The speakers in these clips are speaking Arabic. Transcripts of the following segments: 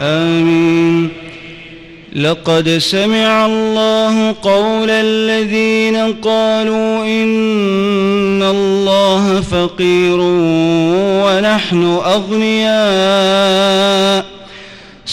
آمين. لقد سمع الله قول الذين قالوا إن الله فقير ونحن أغنياء.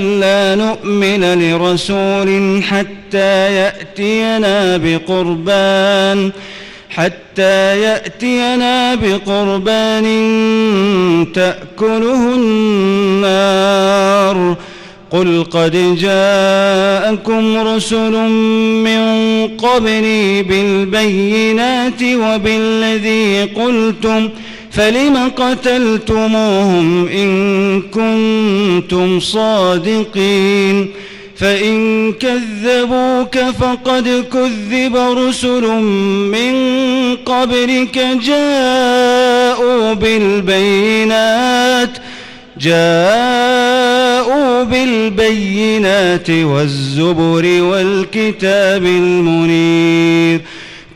ألا نؤمن لرسول حتى يأتينا بقربان حتى يأتينا بقربان تأكله النار. قل قد جاءكم رسل من قبلي بالبينات وبالذي قلتم فلم قتلتموهم إن كنتم صادقين فإن كذبوك فقد كذب رسل من قبلك جاءوا بالبينات جاءوا بالبينات والزبر والكتاب المنير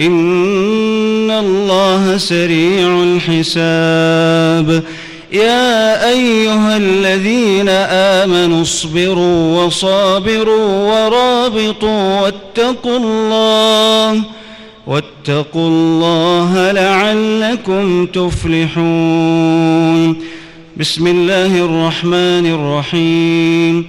إن الله سريع الحساب يا أيها الذين آمنوا اصبروا وصابروا ورابطوا واتقوا الله واتقوا الله لعلكم تفلحون بسم الله الرحمن الرحيم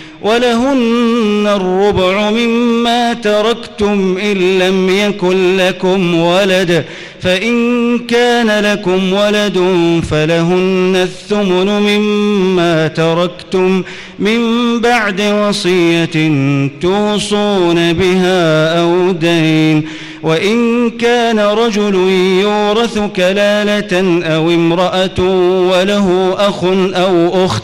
ولهن الربع مما تركتم إن لم يكن لكم ولد فإن كان لكم ولد فلهن الثمن مما تركتم من بعد وصية توصون بها أو دين وإن كان رجل يورث كلالة أو امرأة وله أخ أو أخت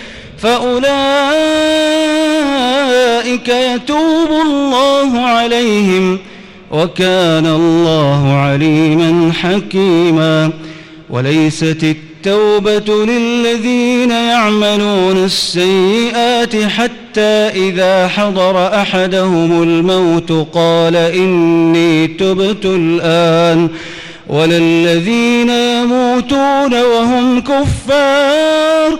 فأولئك يتوب الله عليهم وكان الله عليما حكيما وليست التوبة للذين يعملون السيئات حتى إذا حضر أحدهم الموت قال إني تبت الآن وللذين يموتون وهم كفار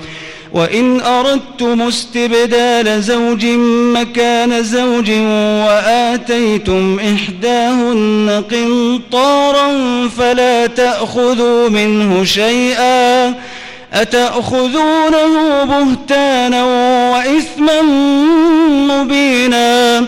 وإن أردتم استبدال زوج مكان زوج وآتيتم إحداهن قنطارا فلا تأخذوا منه شيئا أتأخذونه بهتانا وإثما مبينا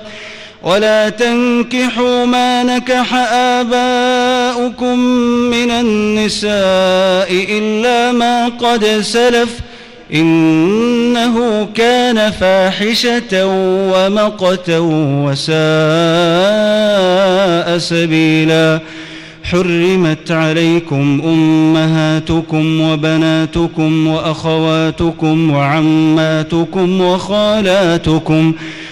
ولا تنكحوا ما نكح آباؤكم من النساء إلا ما قد سلف إنه كان فاحشة ومقتا وساء سبيلا. حرمت عليكم أمهاتكم وبناتكم وأخواتكم وعماتكم وخالاتكم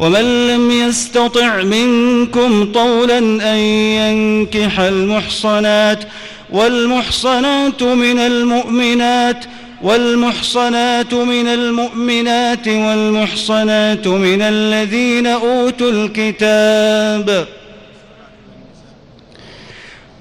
ومن لم يستطع منكم طولا أن ينكح المحصنات والمحصنات من المؤمنات والمحصنات من المؤمنات والمحصنات من الذين أوتوا الكتاب.